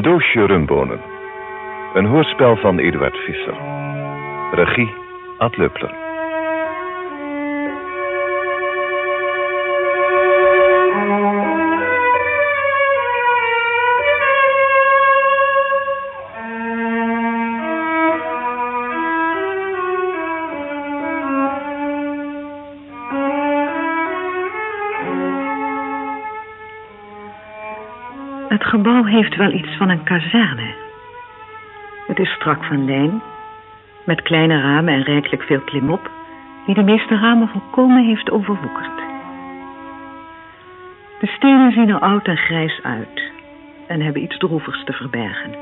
Een doosje rumbonen. Een hoorspel van Eduard Visser. Regie Ad Leupler. Heeft wel iets van een kazerne. Het is strak van lijn, met kleine ramen en rijkelijk veel klimop, die de meeste ramen volkomen heeft overwoekerd. De stenen zien er oud en grijs uit en hebben iets droevigs te verbergen.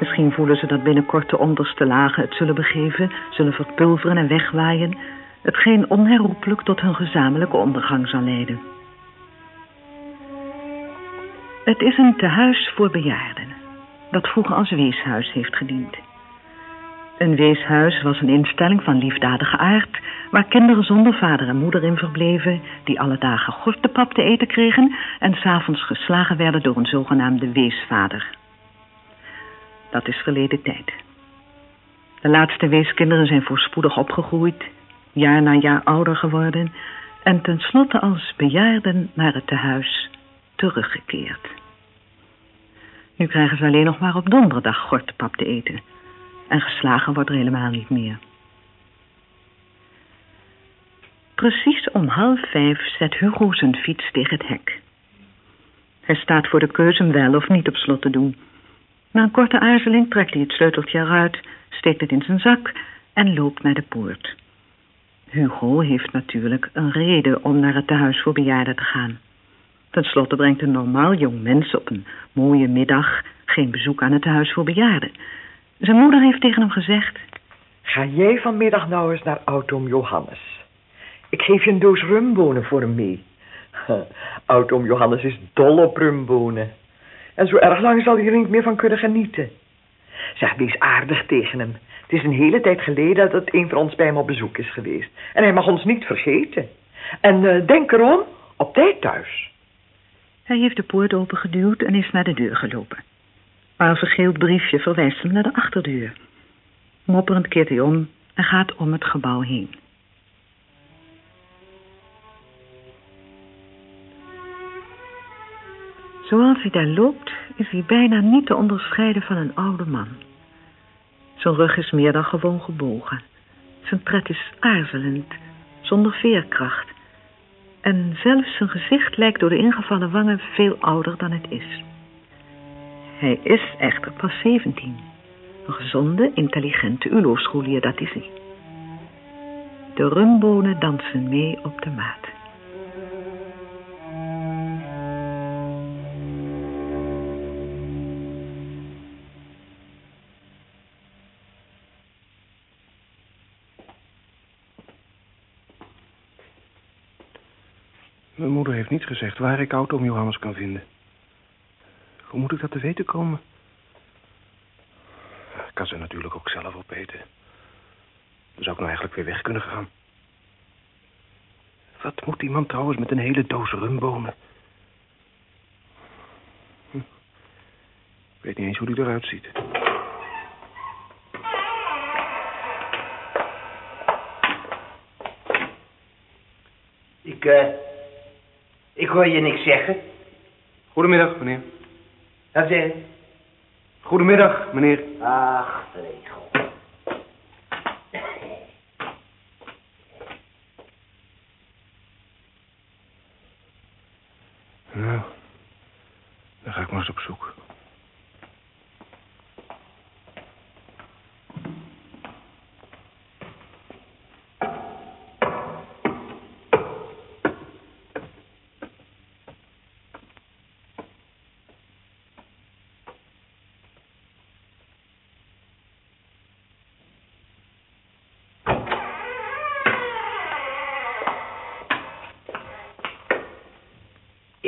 Misschien voelen ze dat binnenkort de onderste lagen het zullen begeven, zullen verpulveren en wegwaaien, hetgeen onherroepelijk tot hun gezamenlijke ondergang zal leiden. Het is een tehuis voor bejaarden, dat vroeger als weeshuis heeft gediend. Een weeshuis was een instelling van liefdadige aard, waar kinderen zonder vader en moeder in verbleven, die alle dagen gortepap te eten kregen en s'avonds geslagen werden door een zogenaamde weesvader. Dat is verleden tijd. De laatste weeskinderen zijn voorspoedig opgegroeid, jaar na jaar ouder geworden en tenslotte als bejaarden naar het tehuis teruggekeerd. Nu krijgen ze alleen nog maar op donderdag gortepap te eten. En geslagen wordt er helemaal niet meer. Precies om half vijf zet Hugo zijn fiets tegen het hek. Hij staat voor de keuze hem wel of niet op slot te doen. Na een korte aarzeling trekt hij het sleuteltje eruit, steekt het in zijn zak en loopt naar de poort. Hugo heeft natuurlijk een reden om naar het tehuis voor bejaarden te gaan. Ten slotte brengt een normaal jong mens op een mooie middag geen bezoek aan het huis voor bejaarden. Zijn moeder heeft tegen hem gezegd... Ga jij vanmiddag nou eens naar oud-oom Johannes. Ik geef je een doos rumbonen voor hem mee. Oud-oom Johannes is dol op rumbonen. En zo erg lang zal hij er niet meer van kunnen genieten. Zeg, wees aardig tegen hem. Het is een hele tijd geleden dat een van ons bij hem op bezoek is geweest. En hij mag ons niet vergeten. En uh, denk erom, op tijd thuis. Hij heeft de poort opengeduwd en is naar de deur gelopen. Maar een vergeeld briefje verwijst hem naar de achterdeur. Mopperend keert hij om en gaat om het gebouw heen. Zoals hij daar loopt, is hij bijna niet te onderscheiden van een oude man. Zijn rug is meer dan gewoon gebogen. Zijn tred is aarzelend, zonder veerkracht. En zelfs zijn gezicht lijkt door de ingevallen wangen veel ouder dan het is. Hij is echter pas 17. Een gezonde, intelligente ULO-scholier, dat is hij. De rumbonen dansen mee op de maat. Mijn moeder heeft niet gezegd waar ik oud-oom Johannes kan vinden. Hoe moet ik dat te weten komen? Ik kan ze natuurlijk ook zelf opeten. Dan zou ik nou eigenlijk weer weg kunnen gaan. Wat moet die man trouwens met een hele doos rumbonen? Hm. Ik weet niet eens hoe die eruit ziet. Ik, eh... ik hoor je niks zeggen. Goedemiddag, meneer. Dat zeg. Goedemiddag, meneer. Ach, regel.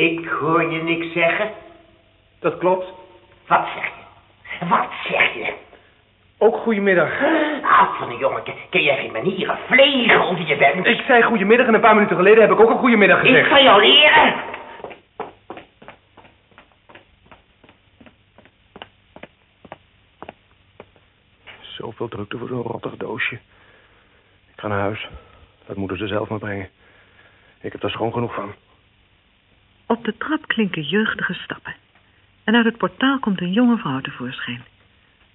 Ik hoor je niks zeggen. Dat klopt. Wat zeg je? Wat zeg je? Ook goedemiddag. Ah, van een jongen, ken jij geen manieren? Vlegen onder je bent. Ik zei goedemiddag en een paar minuten geleden heb ik ook een goedemiddag gezegd. Ik ga jou leren. Zoveel drukte voor zo'n rottig doosje. Ik ga naar huis. Dat moeten ze zelf maar brengen. Ik heb daar schoon genoeg van. Op de trap klinken jeugdige stappen. En uit het portaal komt een jonge vrouw tevoorschijn.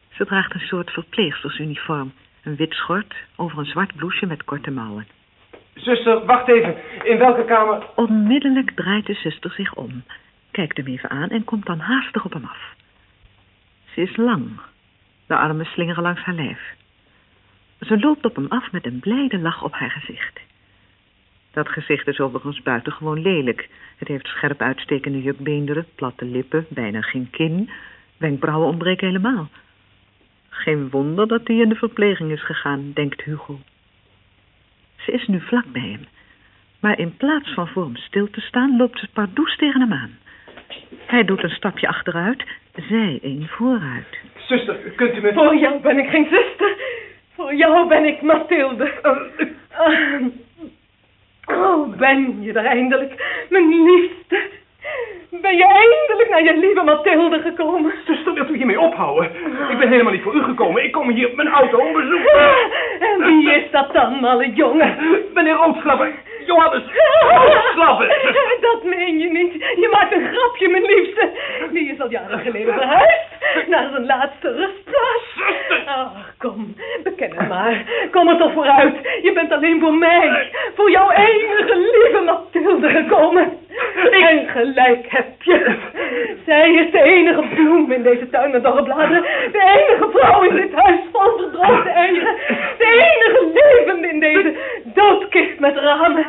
Ze draagt een soort verpleegstersuniform. Een wit schort over een zwart blouseje met korte mouwen. Zuster, wacht even. In welke kamer... Onmiddellijk draait de zuster zich om, kijkt hem even aan en komt dan haastig op hem af. Ze is lang. De armen slingeren langs haar lijf. Ze loopt op hem af met een blijde lach op haar gezicht. Dat gezicht is overigens buitengewoon lelijk. Het heeft scherp uitstekende jukbeenderen, platte lippen, bijna geen kin. Wenkbrauwen ontbreken helemaal. Geen wonder dat hij in de verpleging is gegaan, denkt Hugo. Ze is nu vlak bij hem. Maar in plaats van voor hem stil te staan, loopt ze pardoes tegen hem aan. Hij doet een stapje achteruit, zij een vooruit. Zuster, kunt u me... Voor jou ben ik geen zuster. Voor jou ben ik Mathilde. Ah. Oh, ben je er eindelijk, mijn liefste. Ben je eindelijk naar je lieve Mathilde gekomen? Zuster, wilt u hiermee ophouden? Ik ben helemaal niet voor u gekomen. Ik kom hier op mijn auto om bezoek. En wie is dat dan, malle jongen? Meneer Roodslapper. Johannes. Roodslapper. Dat meen je niet. Je maakt een grapje, mijn liefste. Die is al jaren geleden verhuisd. Naar zijn laatste rustplaats. Ach, kom. Beken het maar. Kom er toch vooruit. Je bent alleen voor mij. Voor jouw enige lieve Mathilde gekomen. En gelijk heb je. Zij is de enige bloem in deze tuin met dorre bladeren. De enige vrouw in dit huis vol verdroogde eieren. De Rahmen.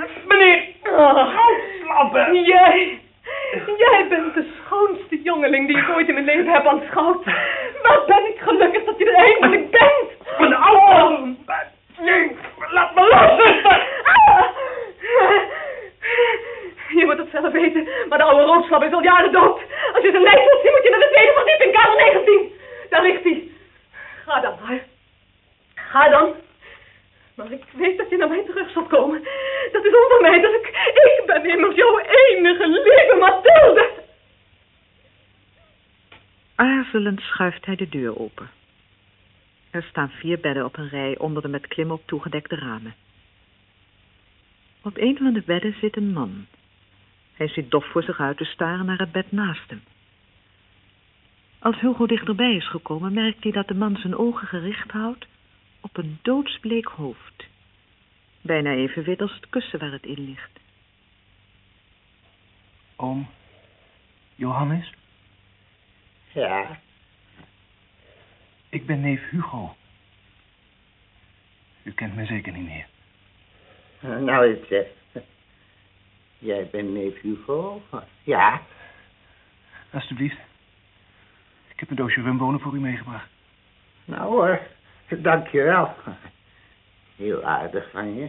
De deur open. Er staan vier bedden op een rij onder de met klimop toegedekte ramen. Op een van de bedden zit een man. Hij zit dof voor zich uit te staren naar het bed naast hem. Als Hugo dichterbij is gekomen, merkt hij dat de man zijn ogen gericht houdt op een doodsbleek hoofd. Bijna even wit als het kussen waar het in ligt. Oom. Johannes. Ja, Ik ben neef Hugo. U kent me zeker niet meer. nou het, eh, Jij bent neef Hugo? Ja. Alsjeblieft. Ik heb een doosje rumbonen voor u meegebracht. Nou hoor, dank je wel. Heel aardig van je.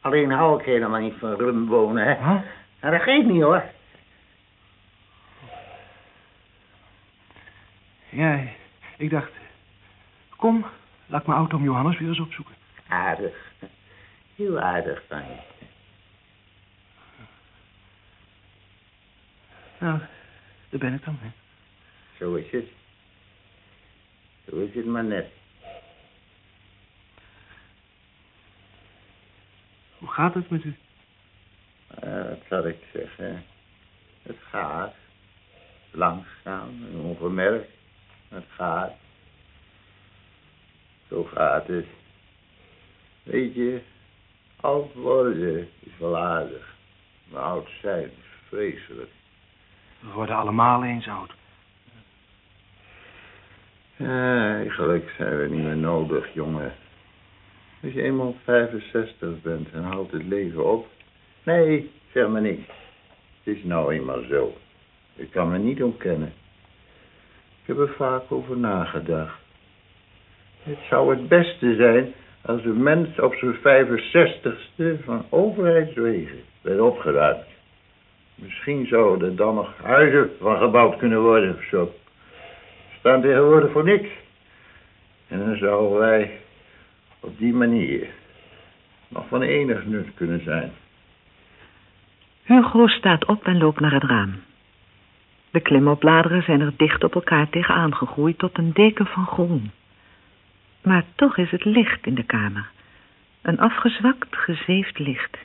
Alleen hou ik helemaal niet van rumbonen, hè. Huh? Maar dat geeft niet hoor. Ja, ik dacht... Kom, laat ik mijn auto om Johannes weer eens opzoeken. Aardig. Heel aardig van je. Nou, daar ben ik dan. Hè. Zo is het. Zo is het maar net. Hoe gaat het met u? Eh, wat zal ik zeggen? Het gaat. Langzaam en ongemerkt. Het gaat. Zo gaat het. Weet je, oud worden is wel aardig. Maar oud zijn is vreselijk. We worden allemaal eens oud. Ja, eigenlijk zijn we niet meer nodig, jongen. Als je eenmaal 65 bent en houdt het leven op. Nee, zeg maar niks. Het is nou eenmaal zo. Ik kan me niet ontkennen. Ik heb er vaak over nagedacht. Het zou het beste zijn als een mens op zijn 65ste van overheidswegen werd opgeruimd. Misschien zouden er dan nog huizen van gebouwd kunnen worden of zo. Staan tegenwoordig voor niks. En dan zouden wij op die manier nog van enig nut kunnen zijn. Hugo staat op en loopt naar het raam. De klimoppbladeren zijn er dicht op elkaar tegenaan gegroeid tot een deken van groen. Maar toch is het licht in de kamer. Een afgezwakt, gezeefd licht.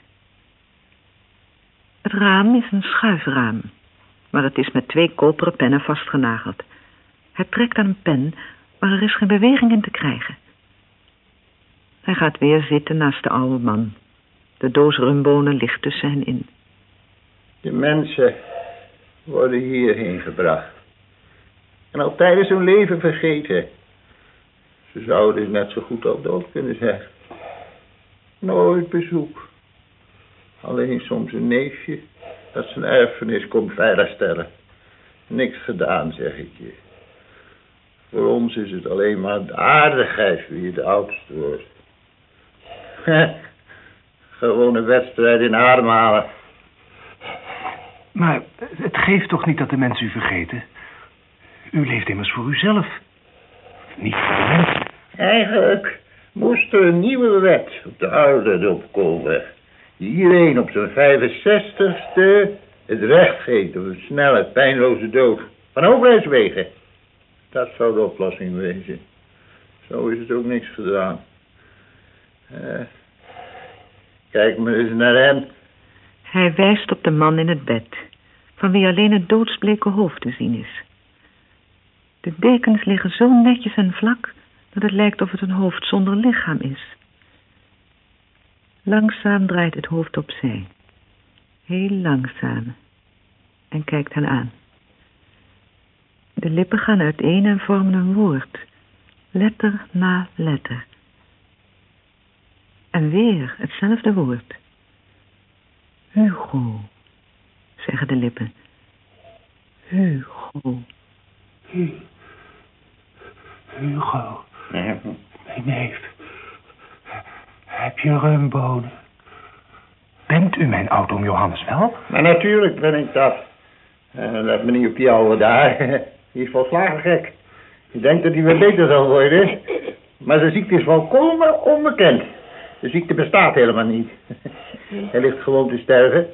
Het raam is een schuifraam, maar het is met twee koperen pennen vastgenageld. Hij trekt aan een pen, maar er is geen beweging in te krijgen. Hij gaat weer zitten naast de oude man. De doos rumbonen ligt tussen hen in. De mensen worden hierheen gebracht. En al tijdens hun leven vergeten. Ze zouden dus net zo goed al dood kunnen zijn. Nooit bezoek. Alleen soms een neefje dat zijn erfenis komt veiligstellen. Niks gedaan, zeg ik je. Voor ons is het alleen maar de aardigheid wie de oudste wordt. Gewoon een wedstrijd in ademhalen. Maar het geeft toch niet dat de mensen u vergeten? U leeft immers voor uzelf. Niet voor de mensen. Eigenlijk moest er een nieuwe wet op de oude opkomen. Die iedereen op zijn 65ste het recht geeft op een snelle, pijnloze dood. Van overheidswegen. Dat zou de oplossing wezen. Zo is het ook niks gedaan. Eh, kijk maar eens naar hem. Hij wijst op de man in het bed, van wie alleen het doodsbleke hoofd te zien is. De dekens liggen zo netjes en vlak dat het lijkt of het een hoofd zonder lichaam is. Langzaam draait het hoofd opzij. Heel langzaam. En kijkt hen aan. De lippen gaan uiteen en vormen een woord. Letter na letter. En weer hetzelfde woord. Hugo, zeggen de lippen. Hugo. Hugo, Ja. mijn neef. Heb je rumbonen? Bent u mijn oud-oom Johannes wel? Maar natuurlijk ben ik dat. Eh, let me niet op die oude daar. Die is volslagen gek. Ik denk dat hij weer beter zal worden. Maar zijn ziekte is volkomen onbekend. De ziekte bestaat helemaal niet. Hij ligt gewoon te sterven.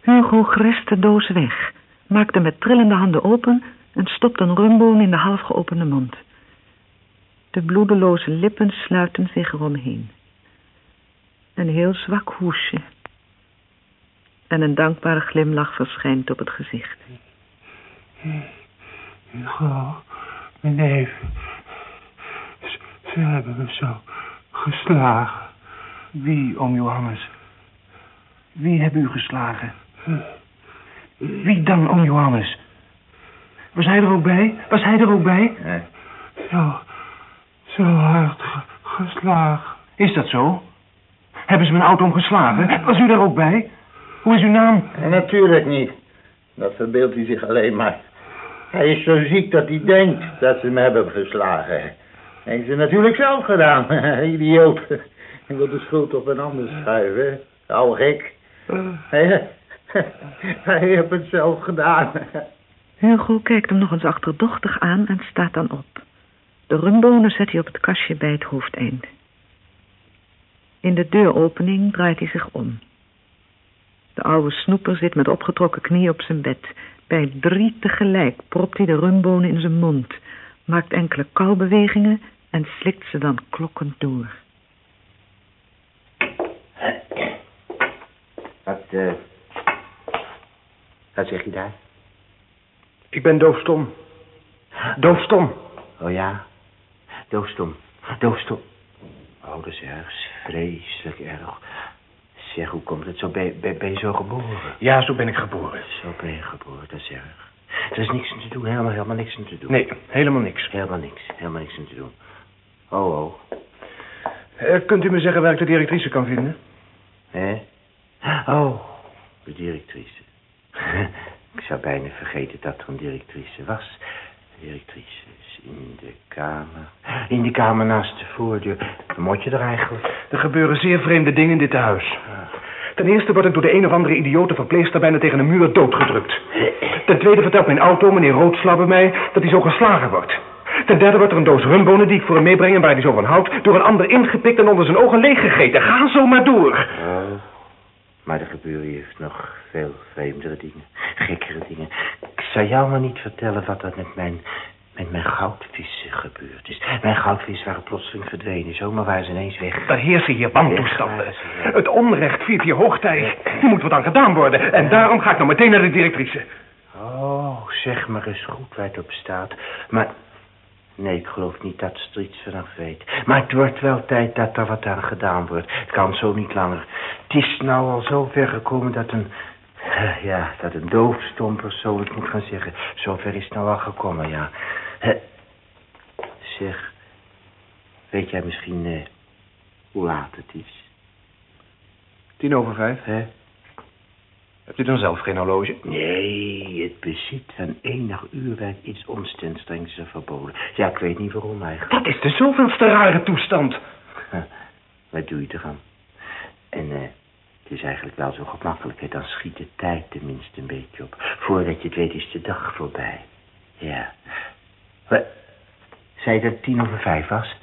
Hugo grist de doos weg, maakt hem met trillende handen open en stopt een rumboon in de half geopende mond. De bloedeloze lippen sluiten zich eromheen. Een heel zwak hoesje. En een dankbare glimlach verschijnt op het gezicht. Hugo, mijn neef. Ze, ze hebben me zo geslagen. Wie, oom Johannes? Wie hebben u geslagen? Wie dan, oom Johannes? Was hij er ook bij? Was hij er ook bij? Ja. Zo, zo hard ge- geslagen. Is dat zo? Hebben ze mijn auto geslagen? Was u daar ook bij? Hoe is uw naam? En natuurlijk niet. Dat verbeeldt hij zich alleen maar. Hij is zo ziek dat hij denkt dat ze hem hebben geslagen. Hij heeft ze natuurlijk zelf gedaan. Idioot. Hij wil de schuld op een ander schuiven. Oude gek. Hij, hij heeft het zelf gedaan. Hugo kijkt hem nog eens achterdochtig aan en staat dan op. De rumbonen zet hij op het kastje bij het hoofdeind. In de deuropening draait hij zich om. De oude snoeper zit met opgetrokken knieën op zijn bed. Bij drie tegelijk propt hij de rumbonen in zijn mond, maakt enkele kauwbewegingen en slikt ze dan klokkend door. Wat, eh... Wat zeg je daar? Ik ben doofstom. Doofstom. Oh ja, doofstom. Doofstom. Oh, dat is erg vreselijk erg. Zeg, hoe komt het zo? Ben, je- ben, ben je zo geboren? Ja, zo ben ik geboren. Zo ben je geboren, dat is erg. Er is niks aan te doen, helemaal, helemaal niks aan te doen. Nee, helemaal niks. Helemaal niks, helemaal niks aan te doen. Oh, oh. Eh, kunt u me zeggen waar ik de directrice kan vinden? Hè? Oh, de directrice. ik zou bijna vergeten dat er een directrice was. De directrice is in de kamer. In de kamer naast de voordeur. Wat moet je er eigenlijk? Er gebeuren zeer vreemde dingen in dit huis. Ten eerste word ik door de een of andere idiote verpleegster bijna tegen een muur doodgedrukt. Ten tweede vertelt mijn auto, meneer Roodslabbe, mij dat hij zo geslagen wordt. Ten derde wordt er een doos rumbonen die ik voor hem meebreng en waar hij zo van houdt... door een ander ingepikt en onder zijn ogen leeggegeten. Ga zo maar door. Maar er gebeuren hier nog veel vreemdere dingen. Gekkere dingen. Ik zou jou maar niet vertellen wat dat met mijn, met mijn goudvissen gebeurd is. Mijn goudvissen waren plotseling verdwenen, zomaar waren ze ineens weg. Er heersen hier wantoestanden. Ze. Het onrecht viert hier hoogtij. Hier moet wat aan gedaan worden. En daarom ga ik nou meteen naar de directrice. Oh, zeg maar eens goed waar het op staat. Maar, nee, ik geloof niet dat ze er iets vanaf weet. Maar het wordt wel tijd dat er wat aan gedaan wordt. Het kan zo niet langer. Het is nou al zo ver gekomen dat een... eh, Ja, dat een doofstom persoon het moet gaan zeggen. Zover is het nou al gekomen, ja. Eh, Zeg, weet jij misschien eh, hoe laat het is? Tien over vijf. Hè? Hebt u dan zelf geen horloge? Nee, het bezit van enig uurwerk is ons ten strengste verboden. Ja, ik weet niet waarom eigenlijk. Dat is de zoveelste rare toestand. Wat doe je eraan? En eh, het is eigenlijk wel zo gemakkelijk, hè. Dan schiet de tijd tenminste een beetje op. Voordat je het weet is de dag voorbij. Ja. Wat? Zei je dat het tien over vijf was?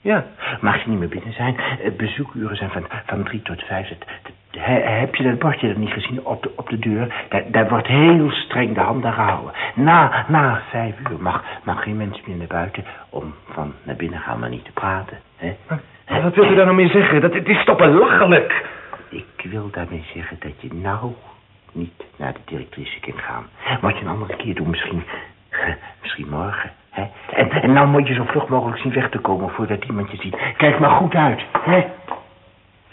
Ja. Mag je niet meer binnen zijn? Eh, Bezoekuren zijn van, van drie tot vijf. Het- het- he- heb je dat bordje er niet gezien op de, op de deur? Daar, daar wordt heel streng de hand aan gehouden. Na, na vijf uur mag, mag geen mens meer naar buiten... om van naar binnen gaan, maar niet te praten. Hè? Maar wat wilt u daar nou mee zeggen? Dat, het is toch belachelijk? Ik wil daarmee zeggen dat je nou niet naar de directrice kunt gaan. Wat je een andere keer doet, misschien, misschien morgen. Hè? En, en nou moet je zo vlug mogelijk zien weg te komen voordat iemand je ziet. Kijk maar goed uit, hè?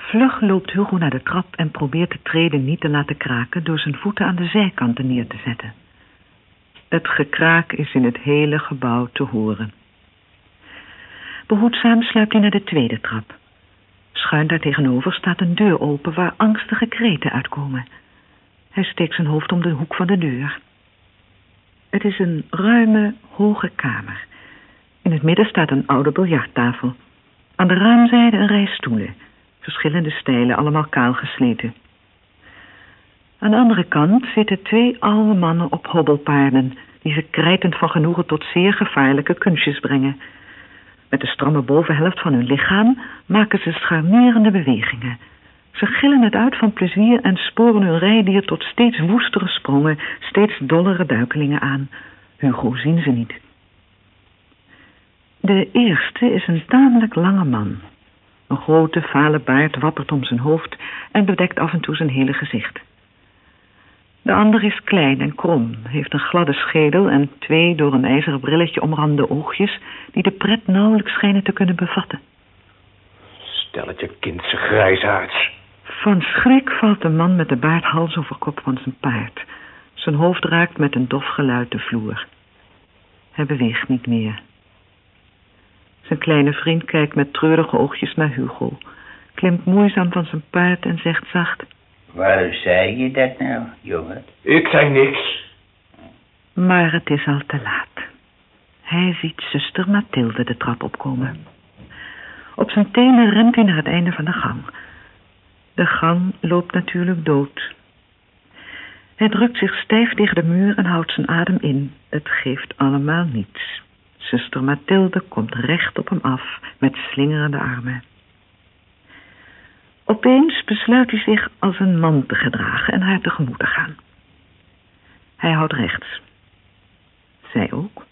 Vlug loopt Hugo naar de trap en probeert de treden niet te laten kraken door zijn voeten aan de zijkanten neer te zetten. Het gekraak is in het hele gebouw te horen. Behoedzaam sluipt hij naar de tweede trap. Schuin daar tegenover staat een deur open waar angstige kreten uitkomen. Hij steekt zijn hoofd om de hoek van de deur. Het is een ruime, hoge kamer. In het midden staat een oude biljarttafel. Aan de raamzijde een rij stoelen. Verschillende stijlen, allemaal kaal gesleten. Aan de andere kant zitten twee oude mannen op hobbelpaarden... die ze krijtend van genoegen tot zeer gevaarlijke kunstjes brengen. Met de stramme bovenhelft van hun lichaam maken ze charmerende bewegingen. Ze gillen het uit van plezier en sporen hun rijdier tot steeds woestere sprongen, steeds dollere duikelingen aan. Hugo zien ze niet. De eerste is een tamelijk lange man. Een grote, vale baard wappert om zijn hoofd en bedekt af en toe zijn hele gezicht. De ander is klein en krom, heeft een gladde schedel en twee door een ijzeren brilletje omrande oogjes die de pret nauwelijks schijnen te kunnen bevatten. Stelletje kindse grijsaards. Van schrik valt de man met de baard hals over kop van zijn paard. Zijn hoofd raakt met een dof geluid de vloer. Hij beweegt niet meer. Zijn kleine vriend kijkt met treurige oogjes naar Hugo, klimt moeizaam van zijn paard en zegt zacht... Waarom zei je dat nou, jongen? Ik zei niks. Maar het is al te laat. Hij ziet zuster Mathilde de trap opkomen. Op zijn tenen rent hij naar het einde van de gang. De gang loopt natuurlijk dood. Hij drukt zich stijf tegen de muur en houdt zijn adem in. Het geeft allemaal niets. Zuster Mathilde komt recht op hem af met slingerende armen. Opeens besluit hij zich als een man te gedragen en haar tegemoet te gaan. Hij houdt rechts. Zij ook.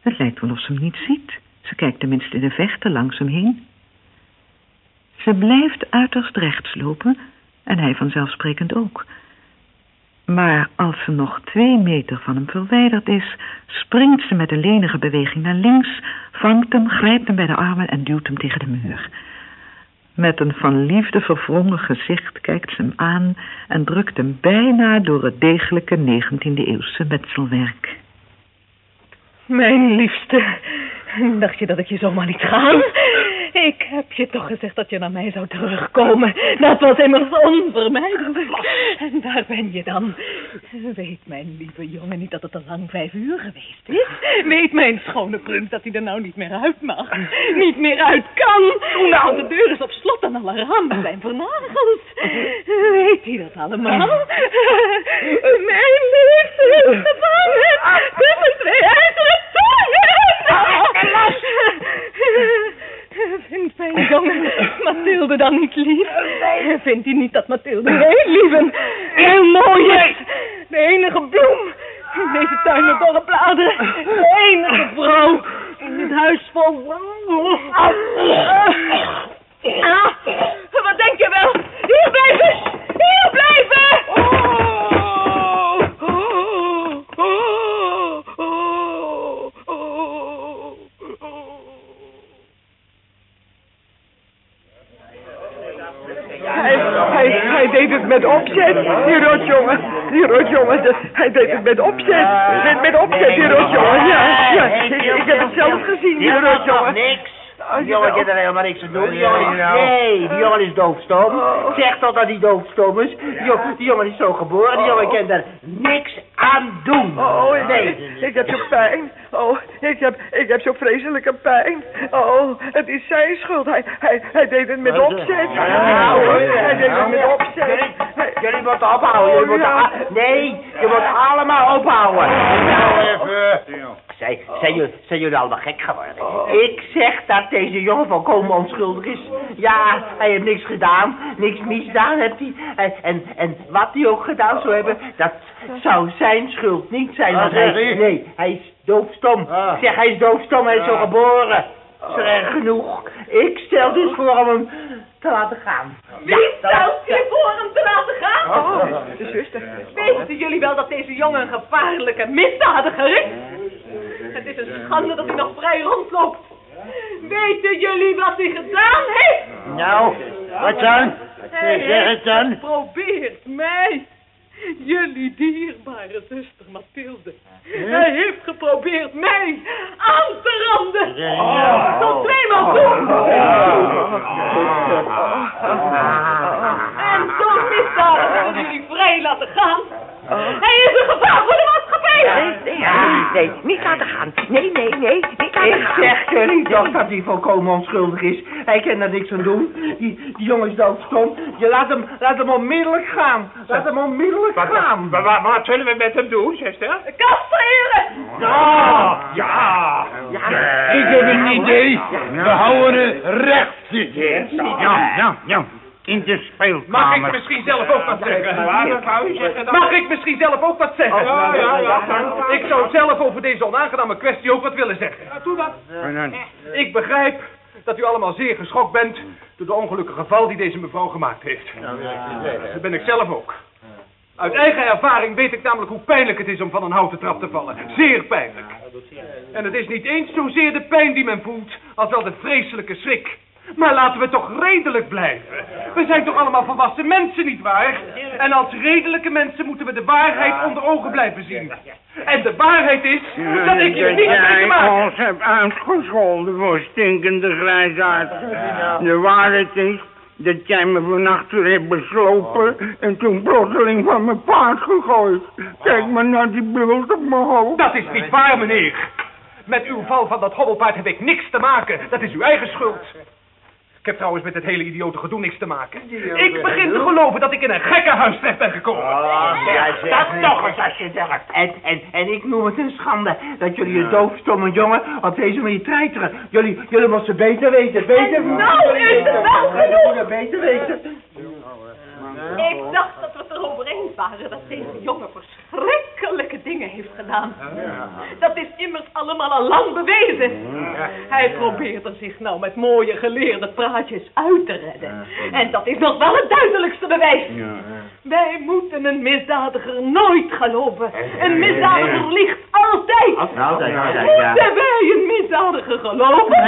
Het lijkt wel of ze hem niet ziet. Ze kijkt tenminste in de vechten langs hem heen. Ze blijft uiterst rechts lopen en hij vanzelfsprekend ook. Maar als ze nog twee meter van hem verwijderd is, springt ze met een lenige beweging naar links, vangt hem, grijpt hem bij de armen en duwt hem tegen de muur. Met een van liefde verwrongen gezicht kijkt ze hem aan en drukt hem bijna door het degelijke 19e-eeuwse metselwerk. Mijn liefste, dacht je dat ik je zomaar liet gaan? Ik heb je toch gezegd dat je naar mij zou terugkomen. Dat was immers onvermijdelijk. En daar ben je dan. Weet mijn lieve jongen niet dat het al lang vijf uur geweest is? Weet mijn schone prins dat hij er nou niet meer uit mag? Niet meer uit kan? Nou, de deur is op slot en alle ramen zijn vernageld. Weet hij dat allemaal? Mijn liefste is gevangen tussen twee ijzeren toren. Vindt mijn jongen Mathilde dan niet lief? Vindt hij niet dat Mathilde heel lief en heel mooi is? De enige bloem In deze tuin met dorre bladeren. De enige vrouw in dit huis vol... Ah, wat denk je wel? Hier blijven! Hier blijven! Hij, hij, hij deed het met opzet, die rotjongen. Die rotjongen, de- hij deed het met opzet. Met, met opzet, die rotjongen. Ja, ja. Ik, ik heb het zelf gezien, die rotjongen. niks. Die jongen kan er helemaal niks aan doen. Die Ja, jongen is, nou. nee, die jongen is doofstom. Zeg toch dat hij doofstom is. Die, jongen- die jongen is zo geboren. Die jongen kan er niks aan doen. Oh, ik, nee. ik, ik heb zo pijn. Oh, ik heb, ik heb zo vreselijke pijn. Oh, het is zijn schuld. Hij, hij, hij deed het met opzet. Ja, hoor, hij deed het met opzet. Jullie moeten ophouden. Jullie Oh, moeten nee, je moet allemaal ophouden. Nou, even. Zijn, zijn, jullie, zijn jullie allemaal gek geworden? Ik zeg dat deze jongen volkomen onschuldig is. Ja, hij heeft niks gedaan. Niks misdaan heeft hij. En, en wat hij ook gedaan zou hebben, dat zou zijn schuld niet zijn. Want hij, nee, hij is doofstom. Ik zeg, hij is doofstom. Hij is zo geboren. Is erg genoeg. Ik stel dus voor om hem te laten gaan. Wie stelt je voor hem te laten gaan? Oh, de zuster. Weten jullie wel dat deze jongen een gevaarlijke misdadiger is? Het is een schande dat hij nog vrij rondloopt. Weten jullie wat hij gedaan heeft? Nou, wat dan? Hij Zeg het dan. geprobeerd mij, jullie dierbare zuster Mathilde. Hij heeft geprobeerd mij aan te randen. Tot tweemaal toe. En zo'n misdadiger willen jullie vrij laten gaan. Hij is een gevaar voor de maatschappij. Nee, nee, nee, niet laten gaan. Nee, nee, nee, niet laten Ik gaan. zeg jullie toch dat hij volkomen onschuldig is. Hij kan er niks aan doen. Die, die jongen is doodstom. Je laat hem, laat hem onmiddellijk gaan. Laat hem onmiddellijk gaan. Wat, wat, wat zullen we met hem doen, zuster? Kastreren. Ja, ja. Ik heb een idee. We houden recht zitten. Ja, ja, ja. In de Mag ik speelkamer. misschien zelf ook wat zeggen? Mag ik misschien zelf ook wat zeggen? Ja, ja, ja. Ik zou zelf over deze onaangename kwestie ook wat willen zeggen. Doe dat. Ik begrijp dat u allemaal zeer geschokt bent door de ongelukkige val die deze mevrouw gemaakt heeft. Dat ben ik zelf ook. Uit eigen ervaring weet ik namelijk hoe pijnlijk het is om van een houten trap te vallen. Zeer pijnlijk. En het is niet eens zozeer de pijn die men voelt, als wel de vreselijke schrik. Maar laten we toch redelijk blijven. We zijn toch allemaal volwassen mensen, nietwaar? En als redelijke mensen moeten we de waarheid onder ogen blijven zien. En de waarheid is dat ik hier Dat niets mee jij maken ons hebt uitgescholden voor stinkende grijsaard. De waarheid is dat jij me vannacht weer hebt beslopen en toen plotseling van mijn paard gegooid. Kijk maar naar die bult op mijn hoofd. Dat is niet waar, meneer. Met uw val van dat hobbelpaard heb ik niks te maken. Dat is uw eigen schuld. Ik heb trouwens met het hele idiote gedoe niks te maken. Ik begin te geloven dat ik in een gekkenhuis terecht ben gekomen. Dat nog eens als je durft. En, en, en ik noem het een schande dat jullie een doofstomme jongen op deze manier treiteren. Jullie, jullie moesten beter weten, beter En nou is het wel genoeg. Beter weten. Ik dacht dat we het erover eens waren dat deze jongen verschrikkelijke dingen heeft gedaan. Dat is immers allemaal al lang bewezen. Hij probeert er zich nou met mooie geleerde praatjes uit te redden. En dat is nog wel het duidelijkste bewijs. Wij moeten een misdadiger nooit geloven. Een misdadiger liegt altijd. Moeten wij een misdadiger geloven?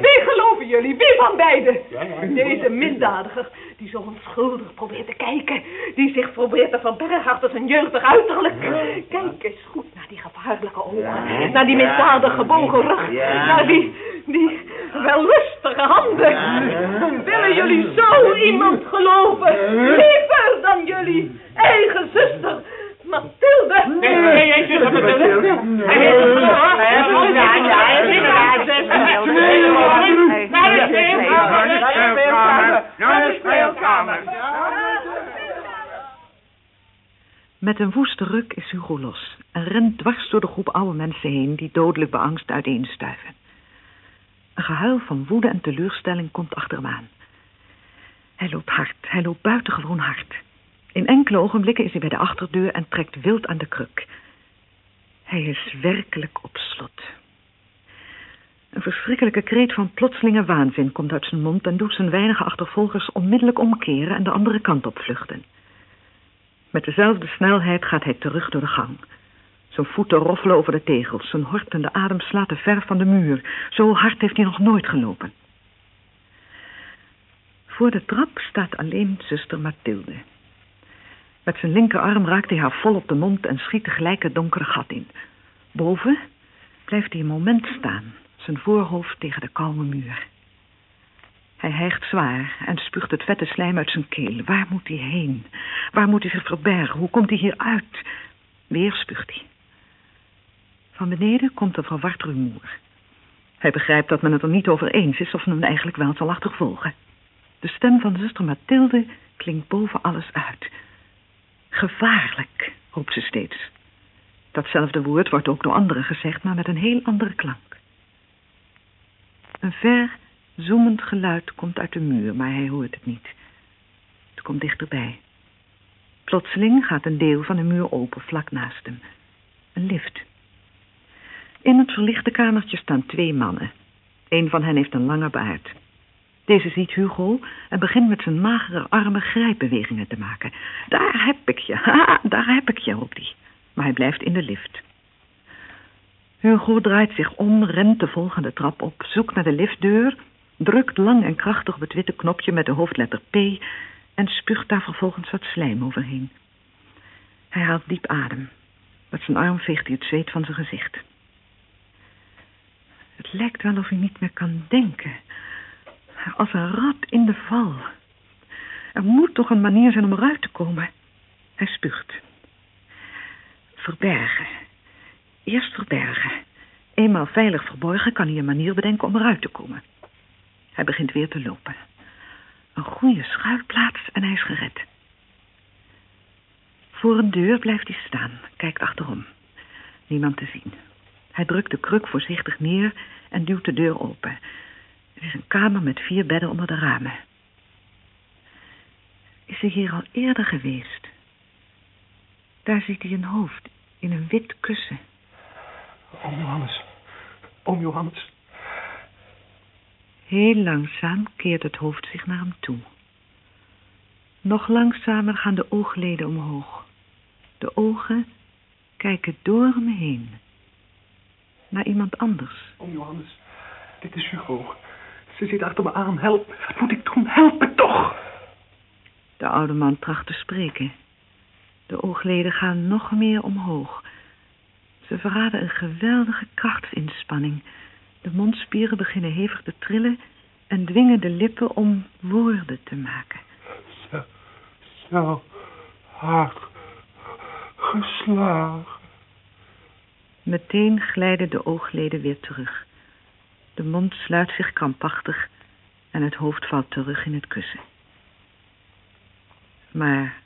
Wie geloven jullie? Wie van beiden? Deze misdadiger die zo onschuldig probeert te kijken. Die zich probeert te verbergen achter zijn jeugdig uiterlijk. Kijk eens goed naar die gevaarlijke ogen. Naar die misdadig gebogen rug. Naar die, die wellustige handen. Willen jullie zo iemand geloven? Liever dan jullie eigen zuster. Mathilde. Nee, nee, Mathilde. Hij. Ja. Naar de speelkamer. Naar de speelkamer. Met een woeste ruk is Hugo los en rent dwars door de groep oude mensen heen die dodelijk beangst uiteenstuiven. Een gehuil van woede en teleurstelling komt achter hem aan. Hij loopt hard, hij loopt buitengewoon hard. In enkele ogenblikken is hij bij de achterdeur en trekt wild aan de kruk. Hij is werkelijk op slot. Een verschrikkelijke kreet van plotselinge waanzin komt uit zijn mond en doet zijn weinige achtervolgers onmiddellijk omkeren en de andere kant op vluchten. Met dezelfde snelheid gaat hij terug door de gang. Zijn voeten roffelen over de tegels, zijn hortende adem slaat de verf van de muur. Zo hard heeft hij nog nooit gelopen. Voor de trap staat alleen zuster Mathilde. Met zijn linkerarm raakt hij haar vol op de mond en schiet tegelijk het donkere gat in. Boven blijft hij een moment staan, zijn voorhoofd tegen de koude muur. Hij hijgt zwaar en spuugt het vette slijm uit zijn keel. Waar moet hij heen? Waar moet hij zich verbergen? Hoe komt hij hier uit? Weer spuugt hij. Van beneden komt een verward rumoer. Hij begrijpt dat men het er niet over eens is of men hem eigenlijk wel zal achtervolgen. De stem van zuster Mathilde klinkt boven alles uit. Gevaarlijk, roept ze steeds. Datzelfde woord wordt ook door anderen gezegd, maar met een heel andere klank. Een ver, zoemend geluid komt uit de muur, maar hij hoort het niet. Het komt dichterbij. Plotseling gaat een deel van de muur open, vlak naast hem. Een lift. In het verlichte kamertje staan twee mannen. Een van hen heeft een lange baard. Deze ziet Hugo en begint met zijn magere armen grijpbewegingen te maken. Daar heb ik je, ha, daar heb ik je, roept hij. Maar hij blijft in de lift. Hugo draait zich om, rent de volgende trap op, zoekt naar de liftdeur, drukt lang en krachtig op het witte knopje met de hoofdletter P en spuugt daar vervolgens wat slijm overheen. Hij haalt diep adem. Met zijn arm veegt hij het zweet van zijn gezicht. Het lijkt wel of hij niet meer kan denken. Als een rat in de val. Er moet toch een manier zijn om eruit te komen. Hij spuugt. Verbergen. Eerst verbergen. Eenmaal veilig verborgen kan hij een manier bedenken om eruit te komen. Hij begint weer te lopen. Een goede schuilplaats en hij is gered. Voor een deur blijft hij staan, kijkt achterom. Niemand te zien. Hij drukt de kruk voorzichtig neer en duwt de deur open. Het is een kamer met vier bedden onder de ramen. Is hij hier al eerder geweest? Daar ziet hij een hoofd in een wit kussen. Oom Johannes. Oom Johannes. Heel langzaam keert het hoofd zich naar hem toe. Nog langzamer gaan de oogleden omhoog. De ogen kijken door me heen. Naar iemand anders. Oom Johannes, dit is Hugo. Ze zit achter me aan. Help. Wat moet ik doen? Help me toch. De oude man tracht te spreken. De oogleden gaan nog meer omhoog. Ze verraden een geweldige krachtsinspanning. De mondspieren beginnen hevig te trillen en dwingen de lippen om woorden te maken. Zo, zo hard geslagen. Meteen glijden de oogleden weer terug. De mond sluit zich krampachtig en het hoofd valt terug in het kussen. Maar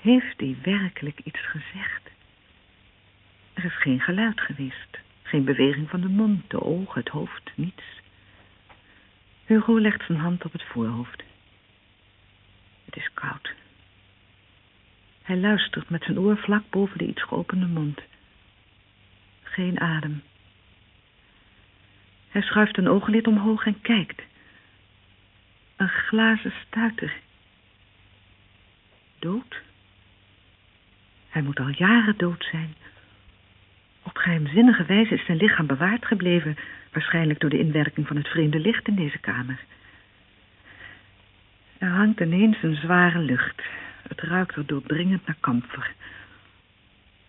heeft hij werkelijk iets gezegd? Er is geen geluid geweest, geen beweging van de mond, de ogen, het hoofd, niets. Hugo legt zijn hand op het voorhoofd. Het is koud. Hij luistert met zijn oor vlak boven de iets geopende mond. Geen adem. Hij schuift een ooglid omhoog en kijkt. Een glazen stuiter. Dood? Hij moet al jaren dood zijn. Op geheimzinnige wijze is zijn lichaam bewaard gebleven, waarschijnlijk door de inwerking van het vreemde licht in deze kamer. Er hangt ineens een zware lucht. Het ruikt er doordringend naar kamfer.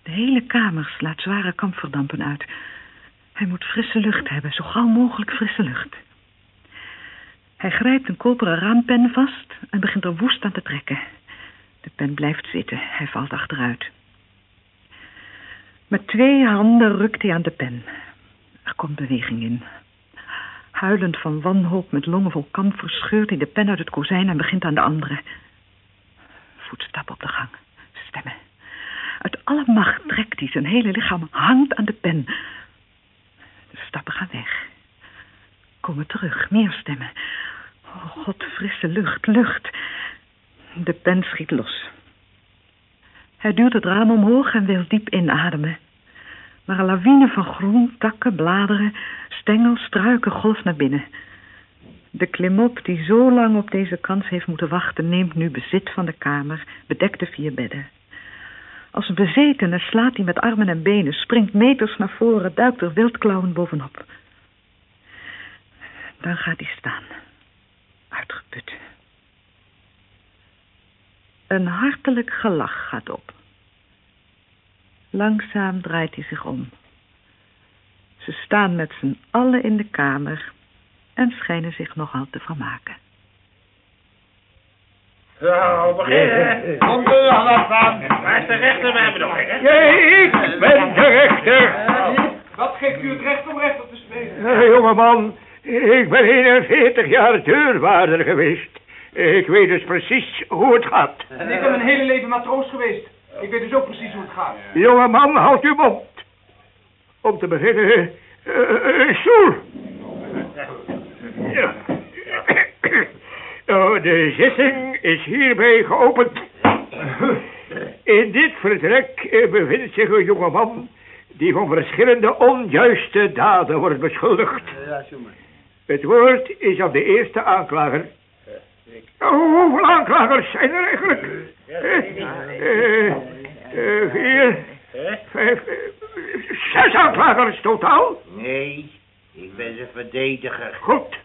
De hele kamer slaat zware kamferdampen uit. Hij moet frisse lucht hebben, zo gauw mogelijk frisse lucht. Hij grijpt een koperen raampen vast en begint er woest aan te trekken. De pen blijft zitten, hij valt achteruit. Met twee handen rukt hij aan de pen. Er komt beweging in. Huilend van wanhoop met longen vol kamfer scheurt hij de pen uit het kozijn en begint aan de andere. Voetstap op de gang. Stemmen. Uit alle macht trekt hij zijn hele lichaam, hangt aan de pen. Stappen gaan weg. Komen terug, meer stemmen. Oh god, frisse lucht, lucht. De pen schiet los. Hij duwt het raam omhoog en wil diep inademen. Maar een lawine van groen, takken, bladeren, stengels, struiken golft naar binnen. De klimop die zo lang op deze kans heeft moeten wachten... neemt nu bezit van de kamer, bedekt de vier bedden. Als een bezetene slaat hij met armen en benen... springt meters naar voren, duikt er wildklauwen bovenop. Dan gaat hij staan, uitgeput. Een hartelijk gelach gaat op. Langzaam draait hij zich om. Ze staan met z'n allen in de kamer en schijnen zich nogal te vermaken. Zo, beginnen. Kom er al wat van. Waar is de rechter? We hebben nog geen Jij, ik ben de rechter. Wat geeft u het recht om rechter te spelen? Jongeman, ik ben 41 jaar deurwaarder geweest. Ik weet dus precies hoe het gaat. En ik ben mijn hele leven matroos geweest. Ik weet dus ook precies hoe het gaat. Jongeman, houd uw mond. Om te beginnen, uh, stoel. Ja. Nou, de zitting is hierbij geopend. In dit vertrek eh, bevindt zich een jongeman die van verschillende onjuiste daden wordt beschuldigd. Het woord is aan de eerste aanklager. Oh, hoeveel aanklagers zijn er eigenlijk? Uh, uh, vier, vijf, zes aanklagers totaal? Nee, ik ben de verdediger. Goed,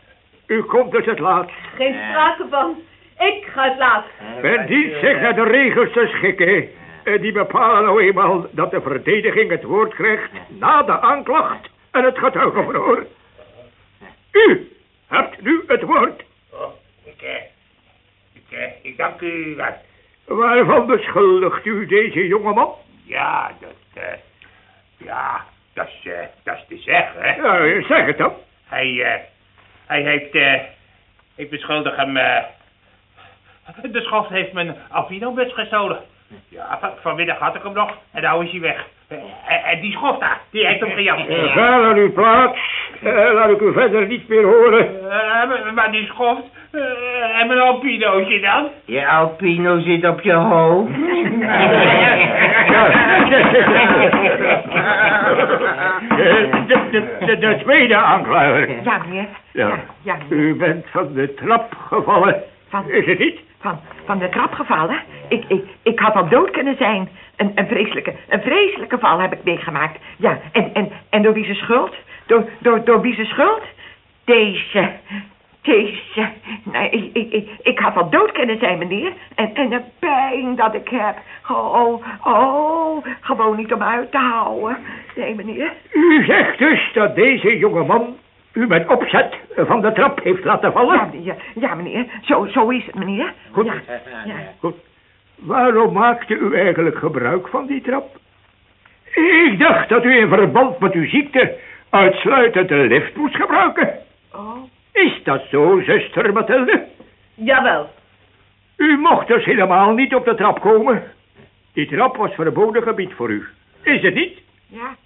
u komt dus het laatst. Geen sprake van. Ik ga het laatst. Men dient zich naar de regels te schikken. En die bepalen nou eenmaal dat de verdediging het woord krijgt na de aanklacht en het getuigenverhoor. U hebt nu het woord. Oh, ik, eh, ik, eh, ik dank u wat. Waarvan beschuldigt u deze jongeman? Ja, dat, eh, ja, dat is, eh, dat is te zeggen, hè. Ja, zeg het dan. Hij, eh, hij heeft, eh, ik beschuldig hem, eh, de schoft heeft mijn albino-bus gestolen. Ja, van, vanmiddag had ik hem nog en nou is hij weg. Eh, En, en die schoft daar, die heeft hem gejat. Uh, ga naar uw plaats. Laat ik u verder niet meer horen. Eh, maar- die schoft eh, en mijn albinootje dan? Je albino zit op je hoofd. De, de, de, de, de tweede aanklager. Ja, meneer. Ja. Ja, meneer. U bent van de trap gevallen. Van, Is het niet? van, van de trap gevallen. Ik, ik, ik had al dood kunnen zijn. Een, een, vreselijke, een vreselijke val heb ik meegemaakt. Ja, en, en, en door wie zijn schuld? Door, door, door wie zijn schuld? Deze. Deze. Nee, ik, ik, ik, ik had al dood kunnen zijn, meneer. En, en de pijn dat ik heb. Oh, oh, gewoon niet om uit te houden. Nee, meneer. U zegt dus dat deze jongeman u met opzet van de trap heeft laten vallen? Ja, ja, ja meneer. Zo, zo is het, meneer. Goed. Ja, ja. Goed. Waarom maakte u eigenlijk gebruik van die trap? Ik dacht dat u in verband met uw ziekte uitsluitend de lift moest gebruiken. Oh. Is dat zo, zuster Mathilde? Jawel. U mocht dus helemaal niet op de trap komen. Die trap was verboden gebied voor u. Is het niet? Ja,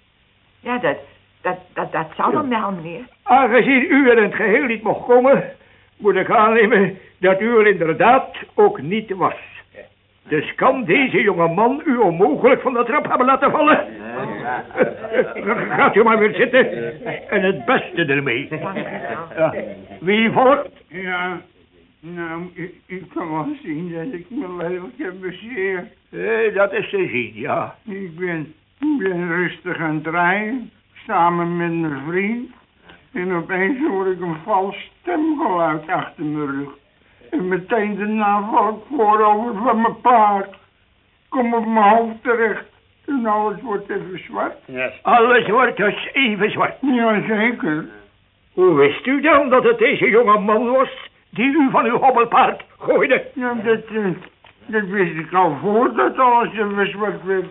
ja dat, dat, dat, dat zou dan wel, meneer. Aangezien u er in het geheel niet mocht komen, moet ik aannemen dat u er inderdaad ook niet was. Dus kan deze jonge man u onmogelijk van de trap hebben laten vallen? Gaat u maar weer zitten. En het beste ermee. Ja. Wie volgt? Ja, nou, ik, ik kan wel zien dat ik me lelijk heb bezeerd. Eh, dat is te zien, ja. Ik ben, ik ben rustig aan het rijden, samen met mijn vriend. En opeens hoor ik een vals stemgeluid achter mijn rug. En meteen daarna val ik voorover van mijn paard. Kom op mijn hoofd terecht. En alles wordt even zwart. Alles wordt dus even zwart. Jazeker. Hoe wist u dan dat het deze jonge man was die u van uw hobbelpaard gooide? Ja, dat, eh, dat wist ik al voordat alles even zwart werd.